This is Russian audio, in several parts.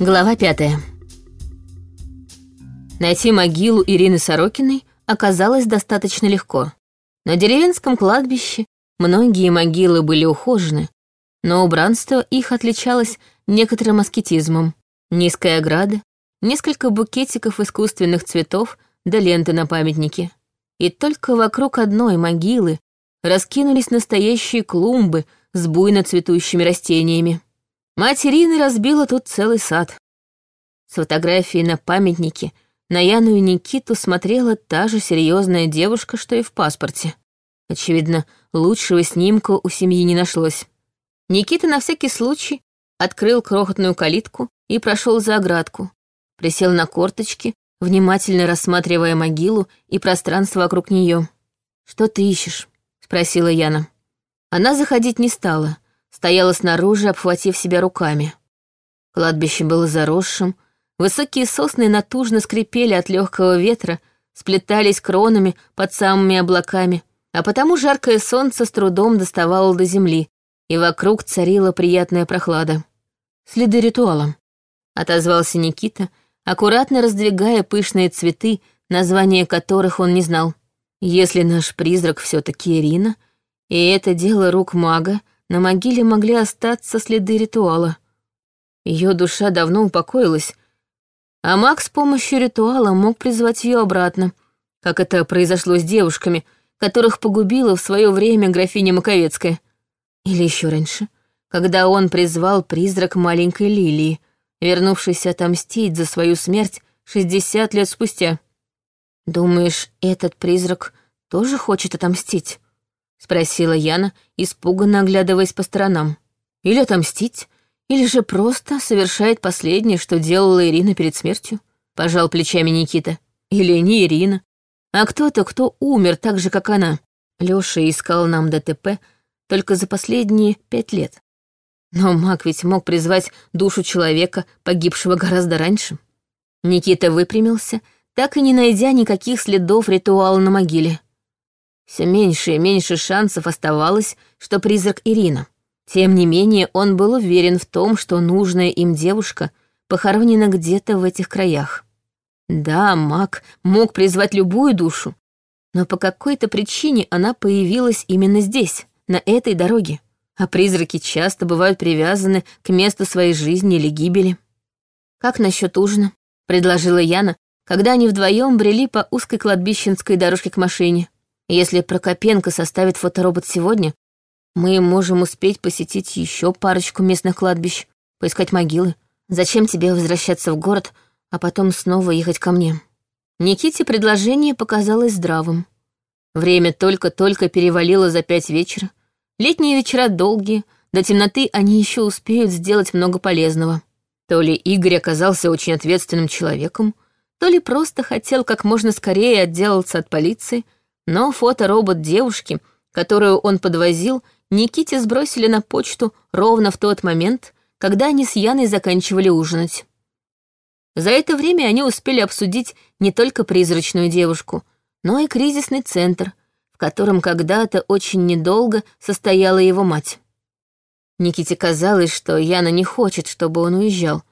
Глава пятая. Найти могилу Ирины Сорокиной оказалось достаточно легко. На деревенском кладбище многие могилы были ухожены, но убранство их отличалось некоторым аскетизмом. Низкая ограда, несколько букетиков искусственных цветов да ленты на памятнике. И только вокруг одной могилы раскинулись настоящие клумбы с буйно цветущими растениями. Мать Ирины разбила тут целый сад. С фотографией на памятнике на Яну и Никиту смотрела та же серьезная девушка, что и в паспорте. Очевидно, лучшего снимка у семьи не нашлось. Никита на всякий случай открыл крохотную калитку и прошел за оградку, присел на корточки, внимательно рассматривая могилу и пространство вокруг нее. «Что ты ищешь?» — спросила Яна. Она заходить не стала, стояла снаружи, обхватив себя руками. Кладбище было заросшим, высокие сосны натужно скрипели от легкого ветра, сплетались кронами под самыми облаками, а потому жаркое солнце с трудом доставало до земли, и вокруг царила приятная прохлада. «Следы ритуала», — отозвался Никита, аккуратно раздвигая пышные цветы, названия которых он не знал. «Если наш призрак все таки Ирина, и это дело рук мага, на могиле могли остаться следы ритуала. Ее душа давно упокоилась, а маг с помощью ритуала мог призвать ее обратно, как это произошло с девушками, которых погубила в свое время графиня Маковецкая. Или еще раньше, когда он призвал призрак маленькой Лилии, вернувшейся отомстить за свою смерть 60 лет спустя. «Думаешь, этот призрак тоже хочет отомстить?» — спросила Яна, испуганно оглядываясь по сторонам. «Или отомстить, или же просто совершает последнее, что делала Ирина перед смертью?» — пожал плечами Никита. «Или не Ирина, а кто-то, кто умер так же, как она. Лёша искал нам ДТП только за последние пять лет. Но маг ведь мог призвать душу человека, погибшего гораздо раньше». Никита выпрямился, так и не найдя никаких следов ритуала на могиле. Все меньше и меньше шансов оставалось, что призрак Ирина. Тем не менее, он был уверен в том, что нужная им девушка похоронена где-то в этих краях. Да, маг мог призвать любую душу, но по какой-то причине она появилась именно здесь, на этой дороге. А призраки часто бывают привязаны к месту своей жизни или гибели. «Как насчет ужина?» — предложила Яна, когда они вдвоем брели по узкой кладбищенской дорожке к машине. Если Прокопенко составит фоторобот сегодня, мы можем успеть посетить еще парочку местных кладбищ, поискать могилы. Зачем тебе возвращаться в город, а потом снова ехать ко мне?» Никите предложение показалось здравым. Время только-только перевалило за пять вечера. Летние вечера долгие, до темноты они еще успеют сделать много полезного. То ли Игорь оказался очень ответственным человеком, то ли просто хотел как можно скорее отделаться от полиции — но фоторобот девушки, которую он подвозил, Никите сбросили на почту ровно в тот момент, когда они с Яной заканчивали ужинать. За это время они успели обсудить не только призрачную девушку, но и кризисный центр, в котором когда-то очень недолго состояла его мать. Никите казалось, что Яна не хочет, чтобы он уезжал,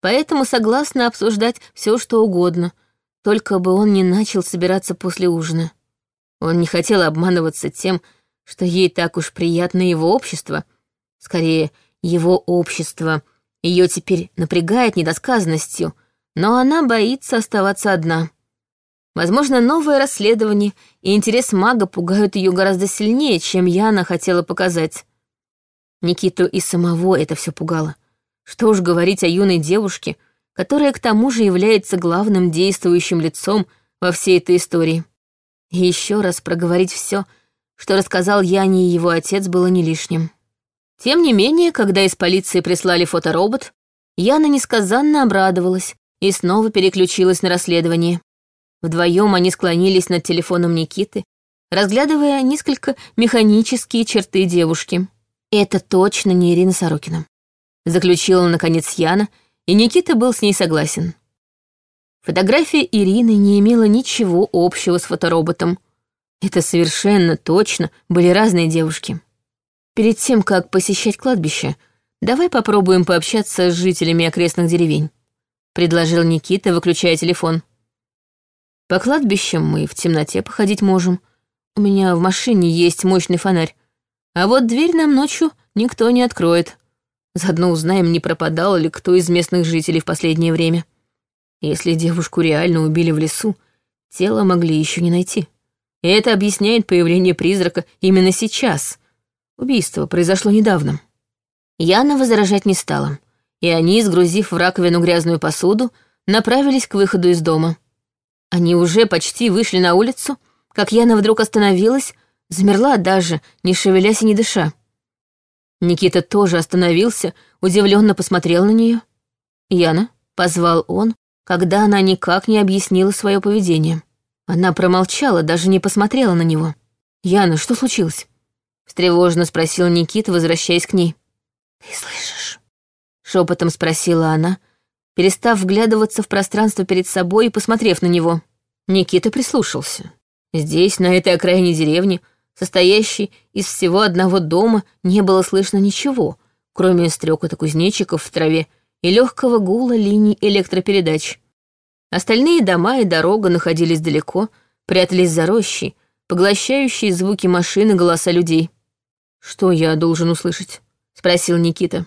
поэтому согласна обсуждать все, что угодно, только бы он не начал собираться после ужина. Он не хотел обманываться тем, что ей так уж приятно его общество. Скорее, его общество ее теперь напрягает недосказанностью, но она боится оставаться одна. Возможно, новое расследование и интерес мага пугают ее гораздо сильнее, чем Яна хотела показать. Никиту и самого это все пугало. Что уж говорить о юной девушке, которая к тому же является главным действующим лицом во всей этой истории. И еще раз проговорить все, что рассказал Яне и его отец, было не лишним. Тем не менее, когда из полиции прислали фоторобот, Яна несказанно обрадовалась и снова переключилась на расследование. Вдвоем они склонились над телефоном Никиты, разглядывая несколько механические черты девушки. «Это точно не Ирина Сорокина», — заключила, наконец, Яна, и Никита был с ней согласен. Фотография Ирины не имела ничего общего с фотороботом. Это совершенно точно были разные девушки. Перед тем, как посещать кладбище, давай попробуем пообщаться с жителями окрестных деревень», — предложил Никита, выключая телефон. «По кладбищам мы в темноте походить можем. У меня в машине есть мощный фонарь. А вот дверь нам ночью никто не откроет. Заодно узнаем, не пропадал ли кто из местных жителей в последнее время. Если девушку реально убили в лесу, тело могли еще не найти. Это объясняет появление призрака именно сейчас. Убийство произошло недавно. Яна возражать не стала, и они, сгрузив в раковину грязную посуду, направились к выходу из дома. Они уже почти вышли на улицу, как Яна вдруг остановилась, замерла даже, не шевелясь и не дыша. Никита тоже остановился, удивленно посмотрел на нее. «Яна», — позвал он, когда она никак не объяснила свое поведение. Она промолчала, даже не посмотрела на него. «Яна, что случилось?» — встревоженно спросил Никита, возвращаясь к ней. «Ты слышишь?» — шепотом спросила она, перестав вглядываться в пространство перед собой и посмотрев на него. Никита прислушался. Здесь, на этой окраине деревни, состоящей из всего одного дома, не было слышно ничего, кроме стрекота кузнечиков в траве и легкого гула линий электропередач. Остальные дома и дорога находились далеко, прятались за рощей, поглощающие звуки машин и голоса людей. «Что я должен услышать?» — спросил Никита.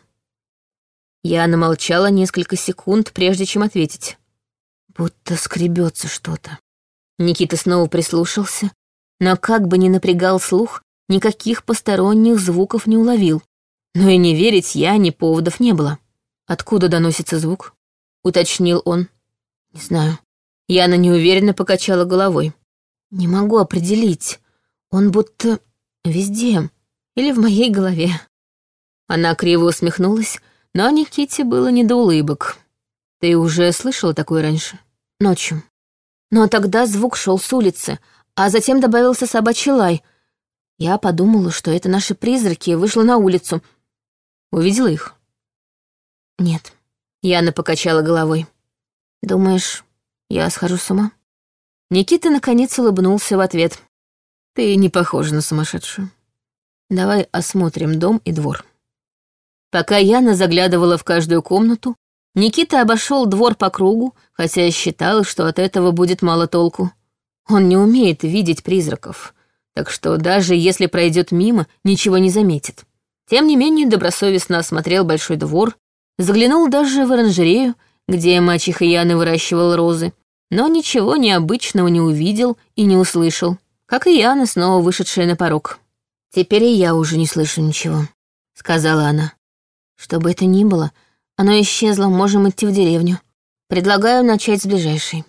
Я намолчала несколько секунд, прежде чем ответить. Будто скребется что-то. Никита снова прислушался, но как бы ни напрягал слух, никаких посторонних звуков не уловил. Но и не верить я ни поводов не было. «Откуда доносится звук?» — уточнил он. «Не знаю». Яна неуверенно покачала головой. «Не могу определить. Он будто везде. Или в моей голове». Она криво усмехнулась, но Никите было не до улыбок. «Ты уже слышала такое раньше?» «Ночью. Но тогда звук шел с улицы, а затем добавился собачий лай. Я подумала, что это наши призраки, и вышла на улицу. Увидела их? Нет. Яна покачала головой. Думаешь, я схожу с ума? Никита наконец улыбнулся в ответ. Ты не похожа на сумасшедшую. Давай осмотрим дом и двор. Пока Яна заглядывала в каждую комнату, Никита обошел двор по кругу, хотя считал, что от этого будет мало толку. Он не умеет видеть призраков, так что даже если пройдет мимо, ничего не заметит. Тем не менее, добросовестно осмотрел большой двор, заглянул даже в оранжерею, где мачеха Яны выращивал розы, но ничего необычного не увидел и не услышал, как и Яна, снова вышедшая на порог. «Теперь и я уже не слышу ничего», — сказала она. «Что бы это ни было, оно исчезло, можем идти в деревню. Предлагаю начать с ближайшей».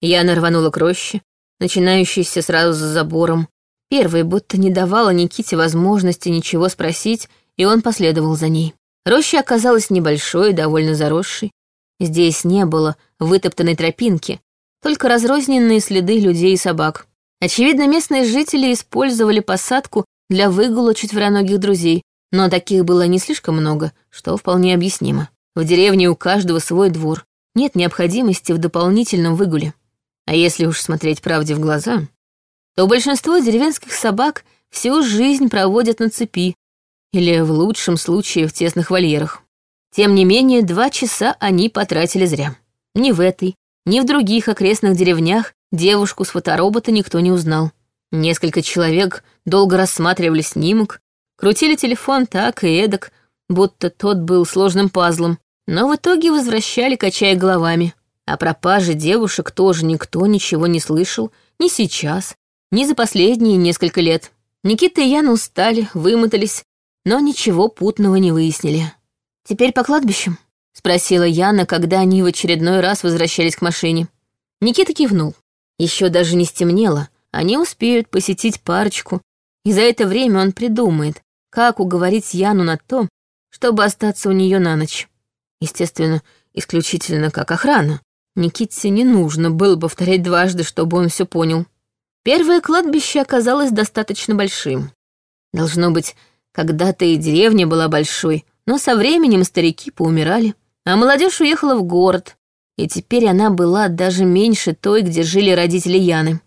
Яна рванула к роще, начинающийся сразу за забором. Первый будто не давала Никите возможности ничего спросить, и он последовал за ней. Роща оказалась небольшой, довольно заросшей. Здесь не было вытоптанной тропинки, только разрозненные следы людей и собак. Очевидно, местные жители использовали посадку для выгула четвероногих друзей, но таких было не слишком много, что вполне объяснимо. В деревне у каждого свой двор, нет необходимости в дополнительном выгуле. А если уж смотреть правде в глаза, то большинство деревенских собак всю жизнь проводят на цепи или, в лучшем случае, в тесных вольерах. Тем не менее, два часа они потратили зря. Ни в этой, ни в других окрестных деревнях девушку с фоторобота никто не узнал. Несколько человек долго рассматривали снимок, крутили телефон так и эдак, будто тот был сложным пазлом, но в итоге возвращали, качая головами. О пропаже девушек тоже никто ничего не слышал ни сейчас, ни за последние несколько лет. Никита и Яна устали, вымотались, но ничего путного не выяснили. «Теперь по кладбищам?» — спросила Яна, когда они в очередной раз возвращались к машине. Никита кивнул. Еще даже не стемнело, они успеют посетить парочку, и за это время он придумает, как уговорить Яну на то, чтобы остаться у нее на ночь. Естественно, исключительно как охрана, Никите не нужно было повторять дважды, чтобы он все понял. Первое кладбище оказалось достаточно большим. Должно быть, когда-то и деревня была большой, но со временем старики поумирали, а молодежь уехала в город, и теперь она была даже меньше той, где жили родители Яны.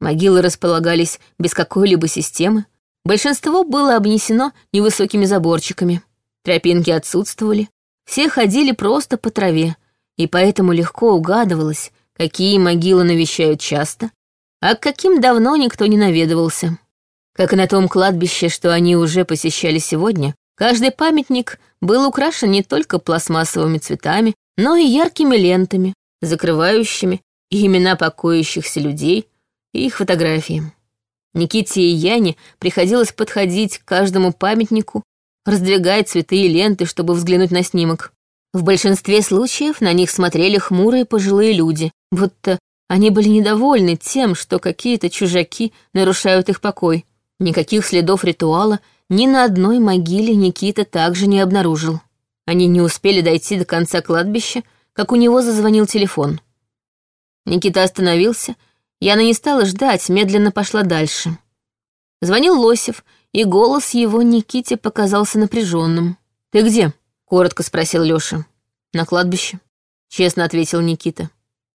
Могилы располагались без какой-либо системы, большинство было обнесено невысокими заборчиками. Тропинки отсутствовали, все ходили просто по траве, и поэтому легко угадывалось, какие могилы навещают часто, а к каким давно никто не наведывался. Как и на том кладбище, что они уже посещали сегодня, каждый памятник был украшен не только пластмассовыми цветами, но и яркими лентами, закрывающими имена покоящихся людей, и их фотографии. Никите и Яне приходилось подходить к каждому памятнику, раздвигать цветы и ленты, чтобы взглянуть на снимок. В большинстве случаев на них смотрели хмурые пожилые люди, будто они были недовольны тем, что какие-то чужаки нарушают их покой. Никаких следов ритуала ни на одной могиле Никита также не обнаружил. Они не успели дойти до конца кладбища, как у него зазвонил телефон. Никита остановился Яна не стала ждать, медленно пошла дальше. Звонил Лосев, и голос его Никите показался напряженным. «Ты где?» — коротко спросил Лёша. «На кладбище», — честно ответил Никита.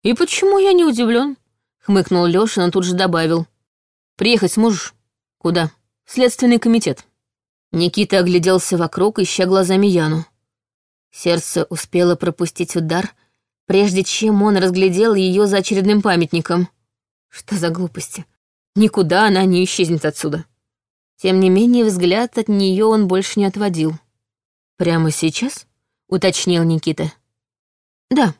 «И почему я не удивлен? хмыкнул Лёша, но тут же добавил. «Приехать сможешь?» «Куда?» «В следственный комитет». Никита огляделся вокруг, ища глазами Яну. Сердце успело пропустить удар, прежде чем он разглядел ее за очередным памятником. Что за глупости? Никуда она не исчезнет отсюда. Тем не менее, взгляд от нее он больше не отводил. «Прямо сейчас?» — уточнил Никита. «Да».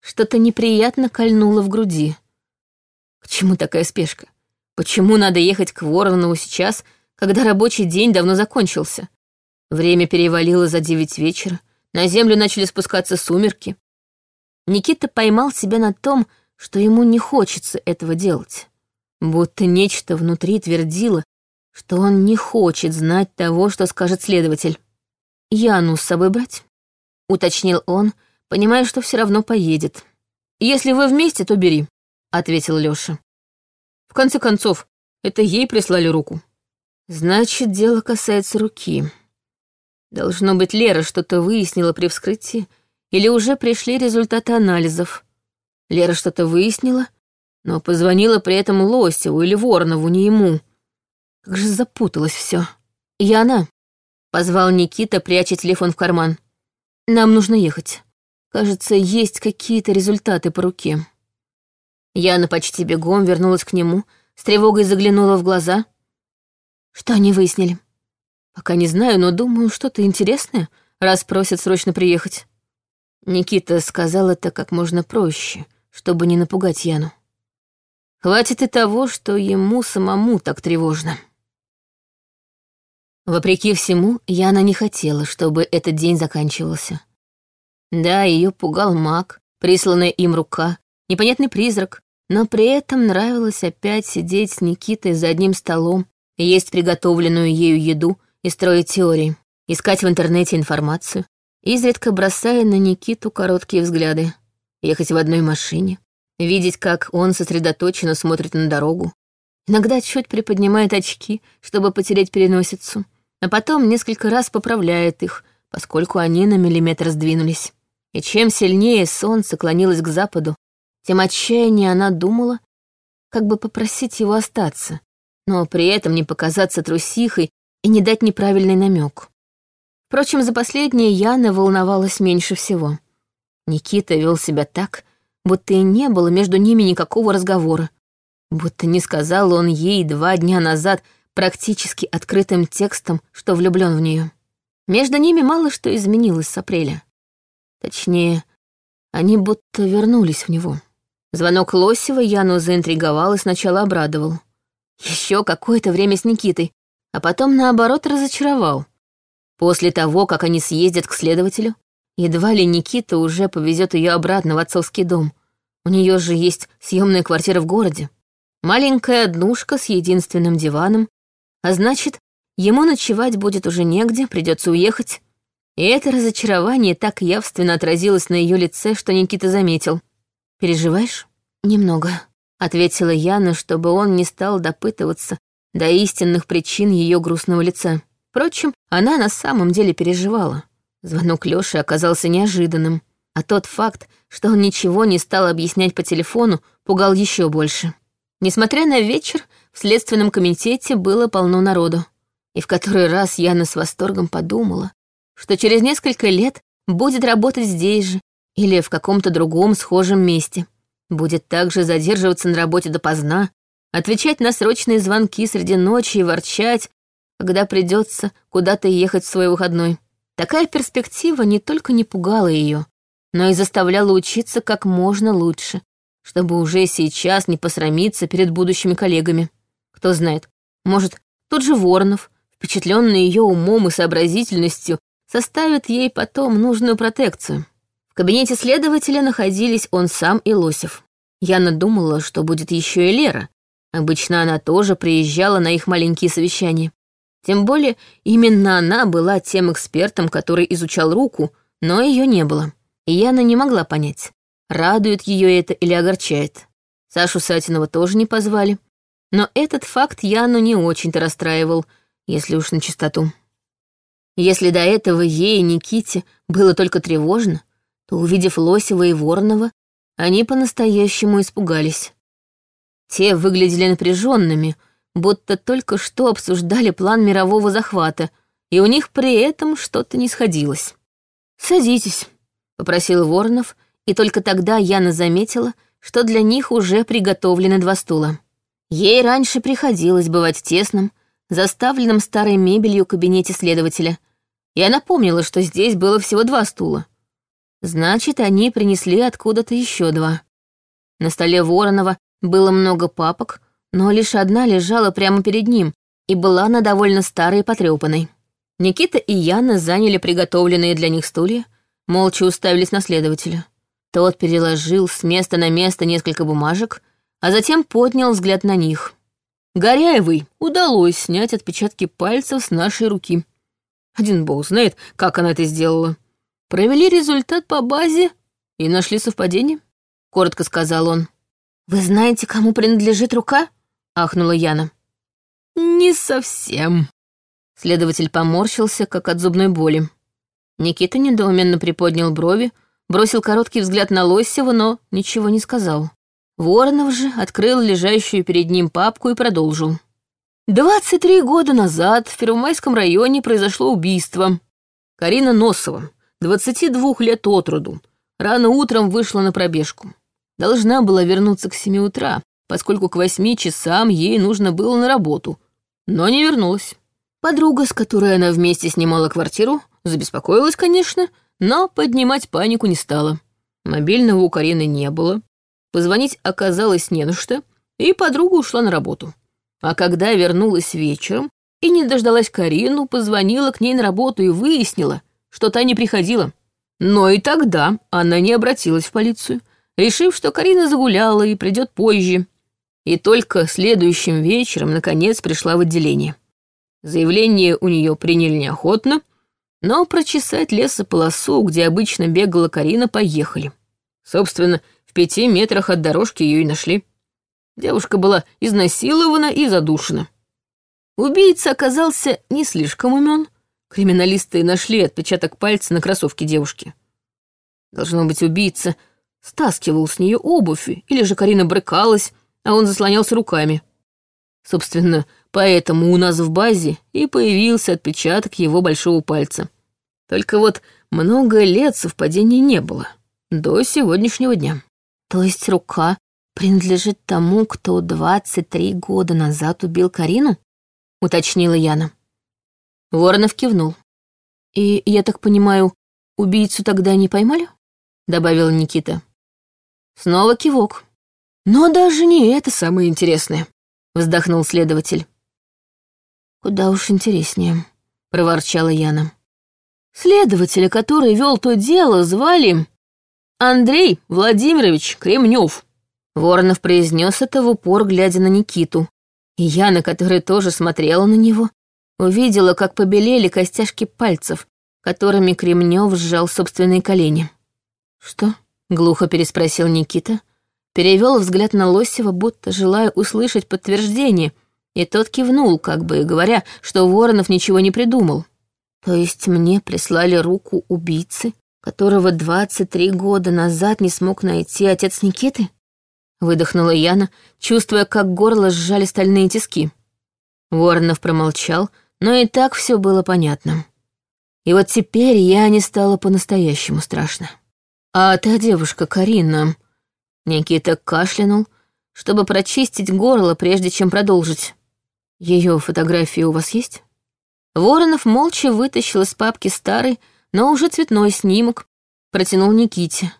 Что-то неприятно кольнуло в груди. К чему такая спешка? Почему надо ехать к Воронову сейчас, когда рабочий день давно закончился? Время перевалило за девять вечера, на землю начали спускаться сумерки. Никита поймал себя на том, что ему не хочется этого делать. Будто нечто внутри твердило, что он не хочет знать того, что скажет следователь. «Яну с собой брать?» — уточнил он, понимая, что все равно поедет. «Если вы вместе, то бери», — ответил Лёша. «В конце концов, это ей прислали руку». «Значит, дело касается руки. Должно быть, Лера что-то выяснила при вскрытии, или уже пришли результаты анализов. Лера что-то выяснила, но позвонила при этом Лосеву или Воронову, не ему. Как же запуталось все. «Яна», — позвал Никита, пряча телефон в карман. «Нам нужно ехать. Кажется, есть какие-то результаты по руке». Яна почти бегом вернулась к нему, с тревогой заглянула в глаза. «Что они выяснили?» «Пока не знаю, но думаю, что-то интересное, раз просят срочно приехать». Никита сказал это как можно проще — чтобы не напугать Яну. Хватит и того, что ему самому так тревожно. Вопреки всему, Яна не хотела, чтобы этот день заканчивался. Да, ее пугал маг, присланная им рука, непонятный призрак, но при этом нравилось опять сидеть с Никитой за одним столом, есть приготовленную ею еду и строить теории, искать в интернете информацию, изредка бросая на Никиту короткие взгляды ехать в одной машине, видеть, как он сосредоточенно смотрит на дорогу, иногда чуть приподнимает очки, чтобы потереть переносицу, а потом несколько раз поправляет их, поскольку они на миллиметр сдвинулись. И чем сильнее солнце клонилось к западу, тем отчаяннее она думала, как бы попросить его остаться, но при этом не показаться трусихой и не дать неправильный намек. Впрочем, за последнее Яна волновалась меньше всего. Никита вел себя так, будто и не было между ними никакого разговора. Будто не сказал он ей два дня назад практически открытым текстом, что влюблен в нее. Между ними мало что изменилось с апреля. Точнее, они будто вернулись в него. Звонок Лосева Яну заинтриговал и сначала обрадовал. Еще какое-то время с Никитой, а потом, наоборот, разочаровал. После того, как они съездят к следователю, Едва ли Никита уже повезет ее обратно в отцовский дом. У нее же есть съемная квартира в городе. Маленькая однушка с единственным диваном. А значит, ему ночевать будет уже негде, придется уехать. И это разочарование так явственно отразилось на ее лице, что Никита заметил. «Переживаешь?» «Немного», — ответила Яна, чтобы он не стал допытываться до истинных причин ее грустного лица. Впрочем, она на самом деле переживала. Звонок Лёши оказался неожиданным, а тот факт, что он ничего не стал объяснять по телефону, пугал еще больше. Несмотря на вечер, в следственном комитете было полно народу. И в который раз Яна с восторгом подумала, что через несколько лет будет работать здесь же или в каком-то другом схожем месте. Будет также задерживаться на работе допоздна, отвечать на срочные звонки среди ночи и ворчать, когда придется куда-то ехать в свой выходной. Такая перспектива не только не пугала ее, но и заставляла учиться как можно лучше, чтобы уже сейчас не посрамиться перед будущими коллегами. Кто знает, может, тот же Воронов, впечатленный ее умом и сообразительностью, составит ей потом нужную протекцию. Кабинете следователя находились он сам и Лосев. Яна думала, что будет еще и Лера. Обычно она тоже приезжала на их маленькие совещания. Тем более, именно она была тем экспертом, который изучал руку, но ее не было. И Яна не могла понять, радует ее это или огорчает. Сашу Сатинова тоже не позвали. Но этот факт Яну не очень-то расстраивал, если уж на чистоту. Если до этого ей, Никите, было только тревожно, то, увидев Лосева и Воронова, они по-настоящему испугались. Те выглядели напряженными, будто только что обсуждали план мирового захвата, и у них при этом что-то не сходилось. «Садитесь», — попросил Воронов, и только тогда Яна заметила, что для них уже приготовлены два стула. Ей раньше приходилось бывать в тесном, заставленном старой мебелью кабинете следователя, и она помнила, что здесь было всего два стула. Значит, они принесли откуда-то еще два. На столе Воронова было много папок, но лишь одна лежала прямо перед ним, и была она довольно старой и потрепанной. Никита и Яна заняли приготовленные для них стулья, молча уставились на следователя. Тот переложил с места на место несколько бумажек, а затем поднял взгляд на них. Горяевой удалось снять отпечатки пальцев с нашей руки. Один бог знает, как она это сделала. Провели результат по базе и нашли совпадение, — коротко сказал он. «Вы знаете, кому принадлежит рука?» — ахнула Яна. «Не совсем». Следователь поморщился, как от зубной боли. Никита недоуменно приподнял брови, бросил короткий взгляд на Лосева, но ничего не сказал. Воронов же открыл лежащую перед ним папку и продолжил. «Двадцать три года назад в Первомайском районе произошло убийство. Карина Носова, 22 лет от роду, рано утром вышла на пробежку. Должна была вернуться к семи утра, поскольку к восьми часам ей нужно было на работу, но не вернулась. Подруга, с которой она вместе снимала квартиру, забеспокоилась, конечно, но поднимать панику не стала. Мобильного у Карины не было, Позвонить оказалось не на что, и подруга ушла на работу. А когда вернулась вечером и не дождалась Карину, позвонила к ней на работу и выяснила, что та не приходила. Но и тогда она не обратилась в полицию, решив, что Карина загуляла и придет позже. И только следующим вечером, наконец, пришла в отделение. Заявление у нее приняли неохотно, но прочесать лесополосу, где обычно бегала Карина, поехали. Собственно, в пяти метрах от дорожки ее и нашли. Девушка была изнасилована и задушена. Убийца оказался не слишком умен. Криминалисты нашли отпечаток пальца на кроссовке девушки. Должно быть, убийца стаскивал с нее обувь, или же Карина брыкалась, а он заслонялся руками. Собственно, поэтому у нас в базе и появился отпечаток его большого пальца. Только вот много лет совпадений не было. До сегодняшнего дня. То есть рука принадлежит тому, кто 23 года назад убил Карину? Уточнила Яна. Воронов кивнул. И, я так понимаю, убийцу тогда не поймали? Добавил Никита. Снова кивок. Но даже не это самое интересное, вздохнул следователь. Куда уж интереснее, проворчала Яна. Следователя, который вел то дело, звали Андрей Владимирович Кремнев. Воронов произнес это в упор, глядя на Никиту. И Яна, которая тоже смотрела на него, увидела, как побелели костяшки пальцев, которыми Кремнев сжал собственные колени. «Что?» — глухо переспросил Никита, перевел взгляд на Лосева, будто желая услышать подтверждение, и тот кивнул, как бы говоря, что Воронов ничего не придумал. «То есть мне прислали руку убийцы, которого 23 года назад не смог найти отец Никиты? Выдохнула Яна, чувствуя, как горло сжали стальные тиски. Воронов промолчал, но и так все было понятно. И вот теперь я не стала по-настоящему страшно. А та девушка, Карина... Никита кашлянул, чтобы прочистить горло, прежде чем продолжить. Ее фотографии у вас есть? Воронов молча вытащил из папки старый, но уже цветной снимок, протянул Никите.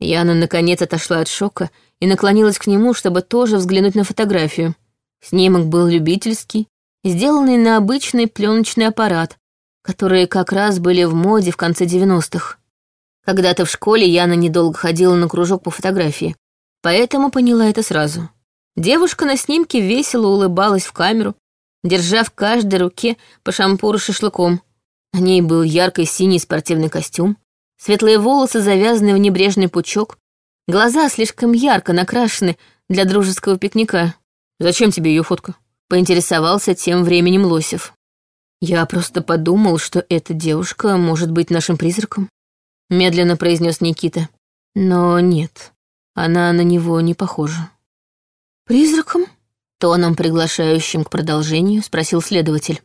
Яна наконец отошла от шока и наклонилась к нему, чтобы тоже взглянуть на фотографию. Снимок был любительский, сделанный на обычный пленочный аппарат, которые как раз были в моде в конце 90-х. Когда-то в школе Яна недолго ходила на кружок по фотографии, поэтому поняла это сразу. Девушка на снимке весело улыбалась в камеру, держа в каждой руке по шампуру шашлыком. На ней был яркий синий спортивный костюм, светлые волосы завязаны в небрежный пучок, глаза слишком ярко накрашены для дружеского пикника. «Зачем тебе ее фотка?» — поинтересовался тем временем Лосев. «Я просто подумал, что эта девушка может быть нашим призраком», — медленно произнес Никита. «Но нет, она на него не похожа». «Призраком?» — тоном, приглашающим к продолжению, спросил следователь.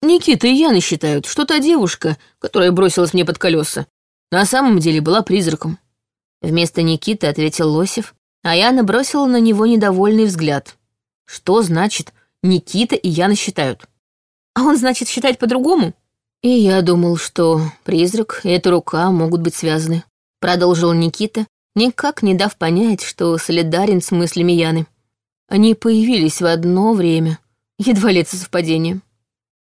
«Никита и Яна считают, что та девушка, которая бросилась мне под колеса, на самом деле была призраком». Вместо Никиты ответил Лосев, а Яна бросила на него недовольный взгляд. «Что значит Никита и Яна считают?» А он, значит, считает по-другому? И я думал, что призрак и эта рука могут быть связаны. Продолжил Никита, никак не дав понять, что солидарен с мыслями Яны. Они появились в одно время. Едва ли это совпадение.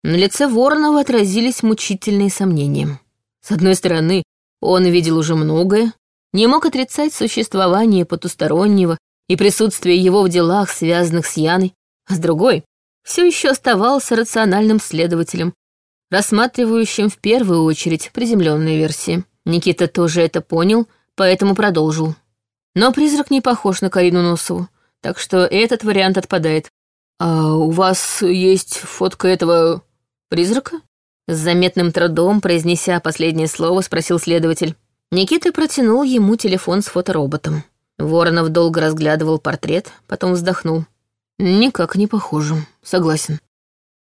На лице Воронова отразились мучительные сомнения. С одной стороны, он видел уже многое, не мог отрицать существование потустороннего и присутствие его в делах, связанных с Яной, а с другой все еще оставался рациональным следователем, рассматривающим в первую очередь приземленные версии. Никита тоже это понял, поэтому продолжил. Но призрак не похож на Карину Носову, так что этот вариант отпадает. «А у вас есть фотка этого призрака?» С заметным трудом, произнеся последнее слово, спросил следователь. Никита протянул ему телефон с фотороботом. Воронов долго разглядывал портрет, потом вздохнул. Никак не похоже, согласен.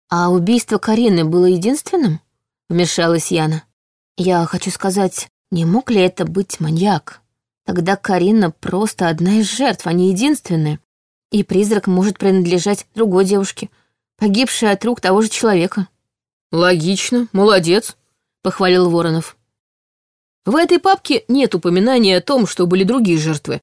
А убийство Карины было единственным? Вмешалась Яна. Я хочу сказать, не мог ли это быть маньяк? Тогда Карина просто одна из жертв, а не единственная. И призрак может принадлежать другой девушке, погибшей от рук того же человека. Логично, молодец, похвалил Воронов. В этой папке нет упоминания о том, что были другие жертвы.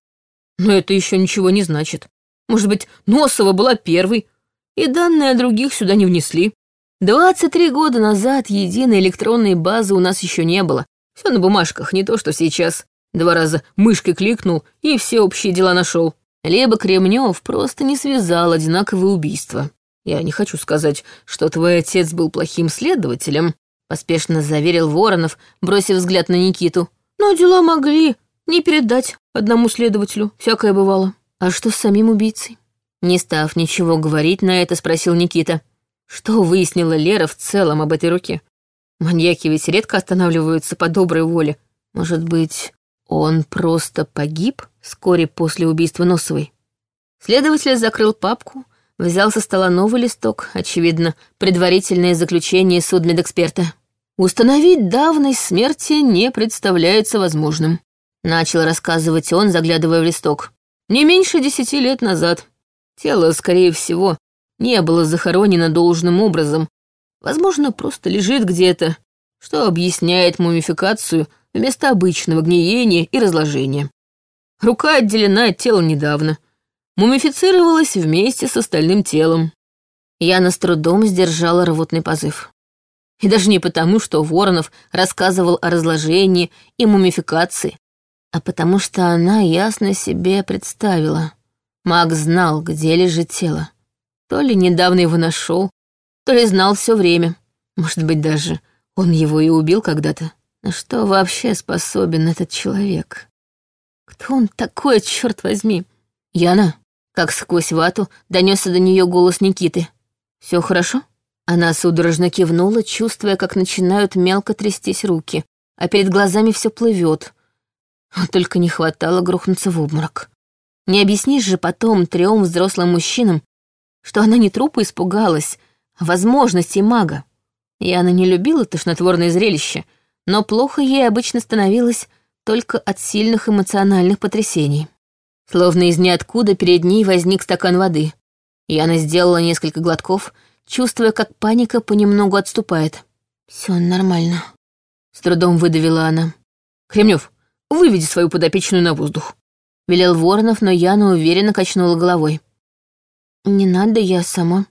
Но это еще ничего не значит. Может быть, Носова была первой, и данные о других сюда не внесли. 23 года назад единой электронной базы у нас еще не было. Все на бумажках, не то что сейчас. Два раза мышкой кликнул и все общие дела нашел. Либо Кремнев просто не связал одинаковые убийства. Я не хочу сказать, что твой отец был плохим следователем, поспешно заверил Воронов, бросив взгляд на Никиту. Но дела могли не передать одному следователю, всякое бывало. «А что с самим убийцей?» Не став ничего говорить на это, спросил Никита. Что выяснила Лера в целом об этой руке? Маньяки ведь редко останавливаются по доброй воле. Может быть, он просто погиб вскоре после убийства Носовой? Следователь закрыл папку, взял со стола новый листок, очевидно, предварительное заключение судмедэксперта. Установить давность смерти не представляется возможным. Начал рассказывать он, заглядывая в листок. Не меньше десяти лет назад. Тело, скорее всего, не было захоронено должным образом. Возможно, просто лежит где-то, что объясняет мумификацию вместо обычного гниения и разложения. Рука отделена от тела недавно. Мумифицировалась вместе с остальным телом. Яна с трудом сдержала рвотный позыв. И даже не потому, что Воронов рассказывал о разложении и мумификации, а потому что она ясно себе представила. Маг знал, где лежит тело. То ли недавно его нашел, то ли знал все время. Может быть, даже он его и убил когда-то. На что вообще способен этот человек? Кто он такой, черт возьми? Яна, как сквозь вату, донесся до нее голос Никиты. Все хорошо? Она судорожно кивнула, чувствуя, как начинают мелко трястись руки, а перед глазами все плывет. Только не хватало грохнуться в обморок. Не объяснишь же потом трем взрослым мужчинам, что она не трупа испугалась, а возможностей мага. Яна не любила тошнотворное зрелище, но плохо ей обычно становилось только от сильных эмоциональных потрясений. Словно из ниоткуда перед ней возник стакан воды. Яна сделала несколько глотков, чувствуя, как паника понемногу отступает. Все нормально», — с трудом выдавила она. «Кремнев, выведи свою подопечную на воздух», — велел Воронов, но Яна уверенно качнула головой. «Не надо, я сама».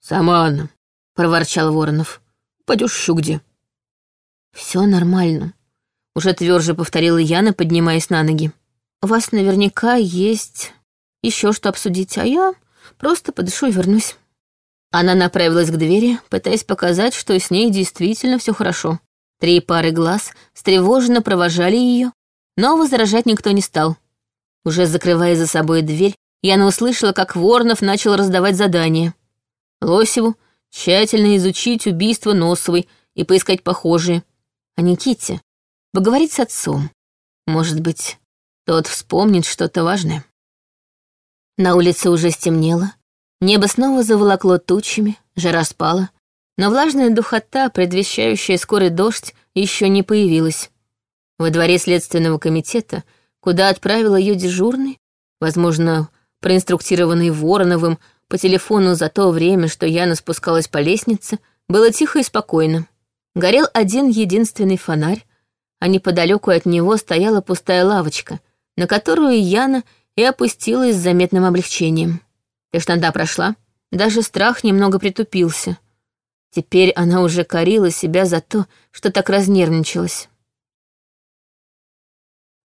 «Сама Анна», — проворчал Воронов. «Пойдешь еще где?» Все нормально», — уже тверже повторила Яна, поднимаясь на ноги. «У вас наверняка есть еще что обсудить, а я просто подышу и вернусь». Она направилась к двери, пытаясь показать, что с ней действительно все хорошо. Три пары глаз встревоженно провожали ее, но возражать никто не стал. Уже закрывая за собой дверь, Яна услышала, как Воронов начал раздавать задания. Лосеву тщательно изучить убийство Носовой и поискать похожие. А Никите поговорить с отцом. Может быть, тот вспомнит что-то важное. На улице уже стемнело, небо снова заволокло тучами, жара спала, но влажная духота, предвещающая скорый дождь, еще не появилась. Во дворе следственного комитета, куда отправила ее дежурный, возможно, проинструктированный Вороновым по телефону за то время, что Яна спускалась по лестнице, было тихо и спокойно. Горел один единственный фонарь, а неподалеку от него стояла пустая лавочка, на которую Яна и опустилась с заметным облегчением. Тошнота прошла, даже страх немного притупился — Теперь она уже корила себя за то, что так разнервничалась.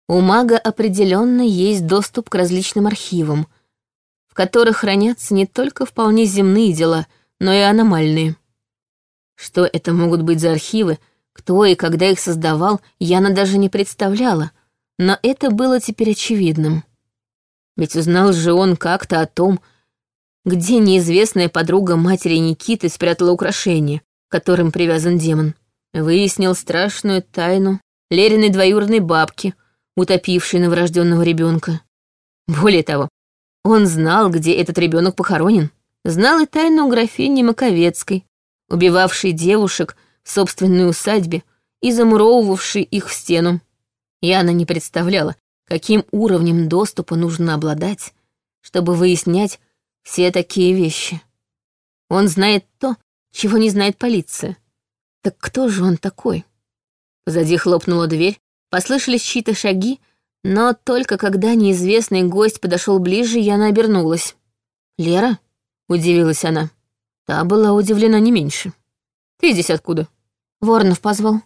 У мага определенно есть доступ к различным архивам, в которых хранятся не только вполне земные дела, но и аномальные. Что это могут быть за архивы, кто и когда их создавал, Яна даже не представляла, но это было теперь очевидным. Ведь узнал же он как-то о том, где неизвестная подруга матери Никиты спрятала украшение, которым привязан демон. Выяснил страшную тайну Лериной двоюродной бабки, утопившей новорожденного ребенка. Более того, он знал, где этот ребенок похоронен. Знал и тайну графини Маковецкой, убивавшей девушек в собственной усадьбе и замуровывавшей их в стену. Яна не представляла, каким уровнем доступа нужно обладать, чтобы выяснять, все такие вещи. Он знает то, чего не знает полиция. Так кто же он такой? Позади хлопнула дверь, послышались чьи-то шаги, но только когда неизвестный гость подошел ближе, я обернулась. «Лера?» — удивилась она. Та была удивлена не меньше. «Ты здесь откуда?» Воронов позвал.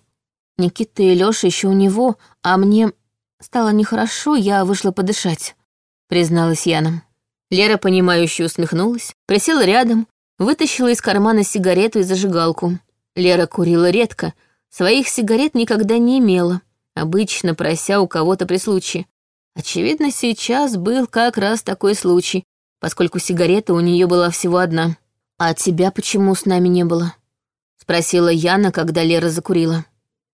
Никита и Лёша еще у него, а мне стало нехорошо, я вышла подышать, призналась Яна. Лера, понимающе усмехнулась, присела рядом, вытащила из кармана сигарету и зажигалку. Лера курила редко, своих сигарет никогда не имела, обычно прося у кого-то при случае. Очевидно, сейчас был как раз такой случай, поскольку сигарета у нее была всего одна. «А тебя почему с нами не было?» — спросила Яна, когда Лера закурила.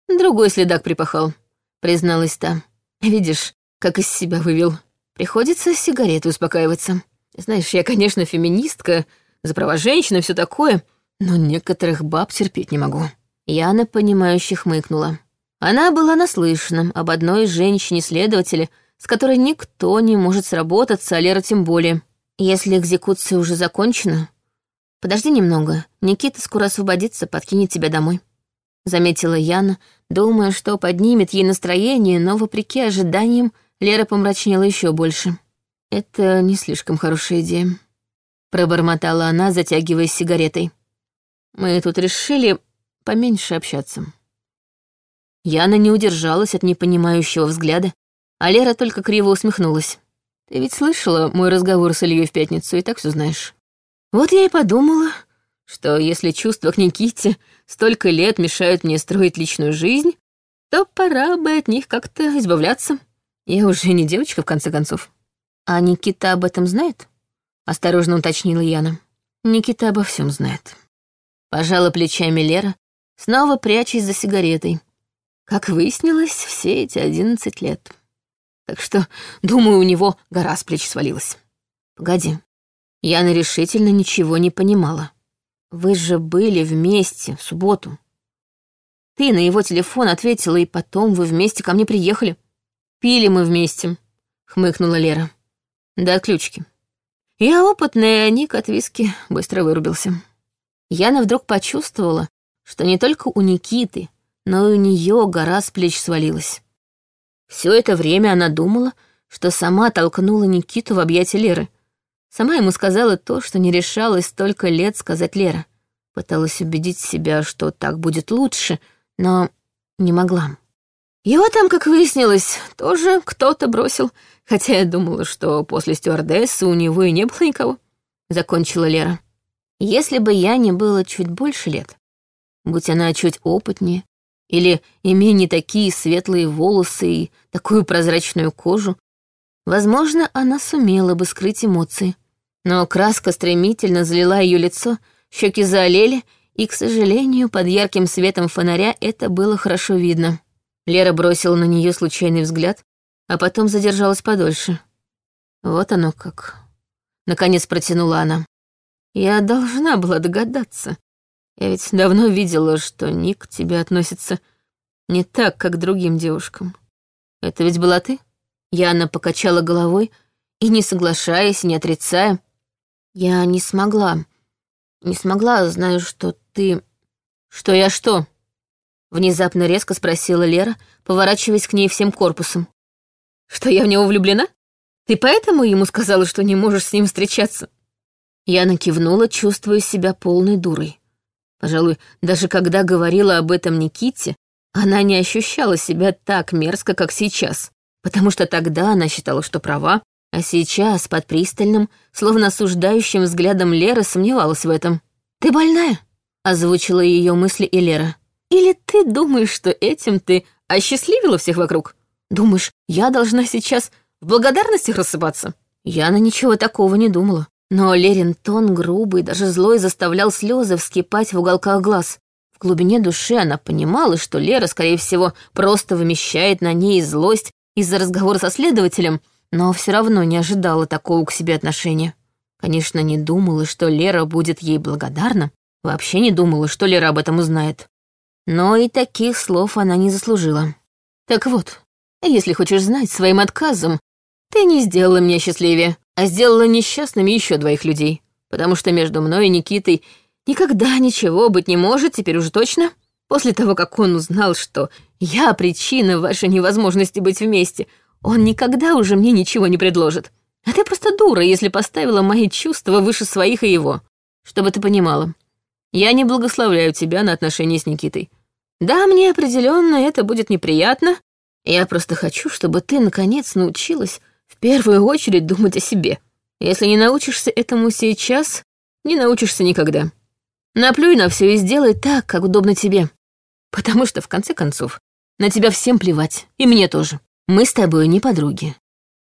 «Другой следак припахал», — призналась та. «Видишь, как из себя вывел». Приходится сигареты успокаиваться. Знаешь, я, конечно, феминистка, за права женщины все такое, но некоторых баб терпеть не могу». Яна, понимающе хмыкнула. Она была наслышана об одной женщине-следователе, с которой никто не может сработаться, а Лера тем более. Если экзекуция уже закончена... Подожди немного, Никита скоро освободится, подкинет тебя домой. Заметила Яна, думая, что поднимет ей настроение, но, вопреки ожиданиям, Лера помрачнела еще больше. «Это не слишком хорошая идея», — пробормотала она, затягиваясь сигаретой. «Мы тут решили поменьше общаться». Яна не удержалась от непонимающего взгляда, а Лера только криво усмехнулась. «Ты ведь слышала мой разговор с Ильей в пятницу, и так все знаешь». Вот я и подумала, что если чувства к Никите столько лет мешают мне строить личную жизнь, то пора бы от них как-то избавляться. Я уже не девочка, в конце концов. А Никита об этом знает? Осторожно уточнила Яна. Никита обо всем знает. Пожала плечами Лера, снова прячась за сигаретой. Как выяснилось, все эти одиннадцать лет. Так что, думаю, у него гора с плеч свалилась. Погоди. Яна решительно ничего не понимала. Вы же были вместе в субботу. Ты на его телефон ответила, и потом вы вместе ко мне приехали. Пили мы вместе, хмыкнула Лера. До отключки. Я опытная, Ник от виски быстро вырубился. Яна вдруг почувствовала, что не только у Никиты, но и у нее гора с плеч свалилась. Все это время она думала, что сама толкнула Никиту в объятия Леры. Сама ему сказала то, что не решалась столько лет сказать Лера. Пыталась убедить себя, что так будет лучше, но не могла. Его там, как выяснилось, тоже кто-то бросил, хотя я думала, что после стюардессы у него и не было никого. Закончила Лера. Если бы я не было чуть больше лет, будь она чуть опытнее, или имея не такие светлые волосы и такую прозрачную кожу, возможно, она сумела бы скрыть эмоции. Но краска стремительно залила ее лицо, щеки заолели, и, к сожалению, под ярким светом фонаря это было хорошо видно. Лера бросила на нее случайный взгляд, а потом задержалась подольше. Вот оно как. Наконец протянула она. Я должна была догадаться. Я ведь давно видела, что Ник к тебе относится не так, как к другим девушкам. Это ведь была ты? Яна покачала головой и, не соглашаясь, не отрицая, я не смогла. Не смогла, знаю, что ты... Что я что? Внезапно резко спросила Лера, поворачиваясь к ней всем корпусом. Что я в него влюблена? Ты поэтому ему сказала, что не можешь с ним встречаться? Яна кивнула, чувствуя себя полной дурой. Пожалуй, даже когда говорила об этом Никите, она не ощущала себя так мерзко, как сейчас, потому что тогда она считала, что права, а сейчас под пристальным, словно осуждающим взглядом Леры сомневалась в этом. «Ты больная?» — озвучила ее мысли и Лера. «Или ты думаешь, что этим ты осчастливила всех вокруг? Думаешь, я должна сейчас в благодарностях рассыпаться?» Яна ничего такого не думала. Но Лерин тон грубый, даже злой, заставлял слезы вскипать в уголках глаз. В глубине души она понимала, что Лера, скорее всего, просто вымещает на ней злость из-за разговора со следователем — но все равно не ожидала такого к себе отношения. Конечно, не думала, что Лера будет ей благодарна, вообще не думала, что Лера об этом узнает. Но и таких слов она не заслужила. Так вот, если хочешь знать, своим отказом ты не сделала меня счастливее, а сделала несчастными еще двоих людей, потому что между мной и Никитой никогда ничего быть не может, теперь уже точно. После того, как он узнал, что я причина вашей невозможности быть вместе — он никогда уже мне ничего не предложит. А ты просто дура, если поставила мои чувства выше своих и его. Чтобы ты понимала. Я не благословляю тебя на отношения с Никитой. Да, мне определенно это будет неприятно. Я просто хочу, чтобы ты, наконец, научилась в первую очередь думать о себе. Если не научишься этому сейчас, не научишься никогда. Наплюй на все и сделай так, как удобно тебе. Потому что, в конце концов, на тебя всем плевать, и мне тоже. Мы с тобой не подруги.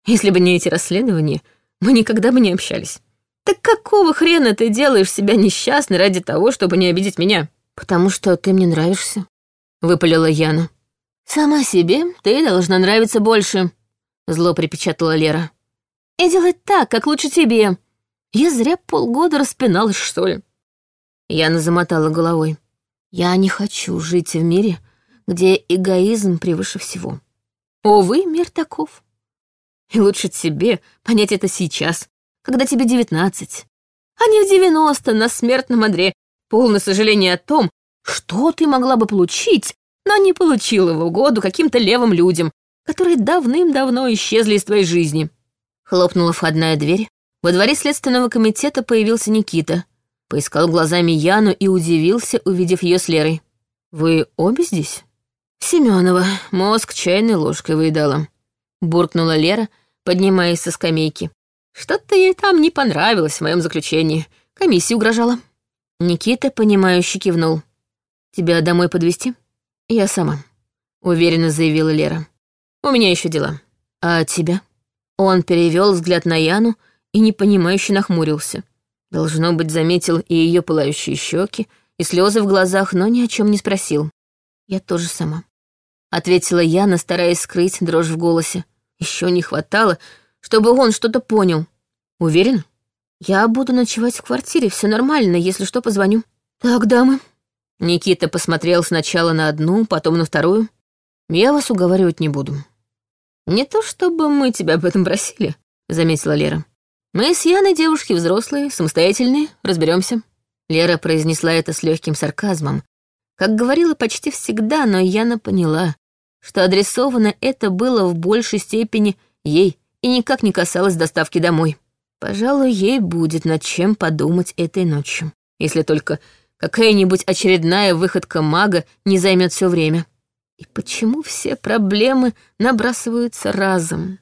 Если бы не эти расследования, мы никогда бы не общались. Так какого хрена ты делаешь себя несчастной ради того, чтобы не обидеть меня? Потому что ты мне нравишься, выпалила Яна. Сама себе ты должна нравиться больше, зло припечатала Лера. И делать так, как лучше тебе. Я зря полгода распиналась, что ли. Яна замотала головой. Я не хочу жить в мире, где эгоизм превыше всего. Увы, мир таков. И лучше тебе понять это сейчас, когда тебе девятнадцать, а не в девяносто на смертном одре, полное сожаление о том, что ты могла бы получить, но не получила в угоду каким-то левым людям, которые давным-давно исчезли из твоей жизни. Хлопнула входная дверь. Во дворе следственного комитета появился Никита. Поискал глазами Яну и удивился, увидев ее с Лерой. «Вы обе здесь?» Семенова мозг чайной ложкой выедала. Буркнула Лера, поднимаясь со скамейки. Что-то ей там не понравилось в моем заключении. Комиссия угрожала. Никита, понимающе кивнул. «Тебя домой подвести? «Я сама», — уверенно заявила Лера. «У меня еще дела». «А тебя?» Он перевел взгляд на Яну и непонимающе нахмурился. Должно быть, заметил и ее пылающие щеки, и слезы в глазах, но ни о чем не спросил. Я тоже сама. — ответила Яна, стараясь скрыть дрожь в голосе. Еще не хватало, чтобы он что-то понял. Уверен? Я буду ночевать в квартире, все нормально, если что, позвоню. Так, дамы. Никита посмотрел сначала на одну, потом на вторую. Я вас уговаривать не буду. Не то чтобы мы тебя об этом просили, заметила Лера. Мы с Яной девушки взрослые, самостоятельные, разберемся. Лера произнесла это с легким сарказмом, как говорила почти всегда, но Яна поняла, что адресовано это было в большей степени ей и никак не касалось доставки домой. Пожалуй, ей будет над чем подумать этой ночью, если только какая-нибудь очередная выходка мага не займет все время. И почему все проблемы набрасываются разом?